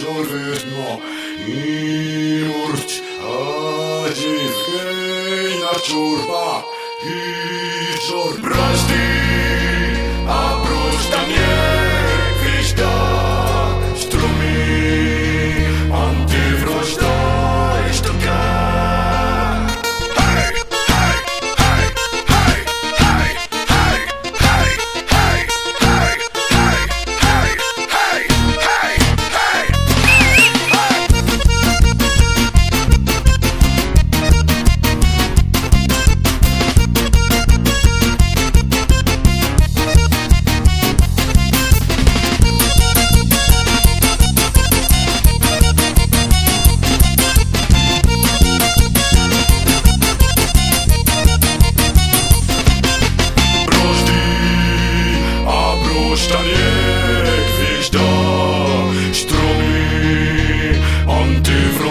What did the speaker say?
журно и мурч ажив гей на чурба и жур прости ta nie gwieźda, strumy antyfrontowe.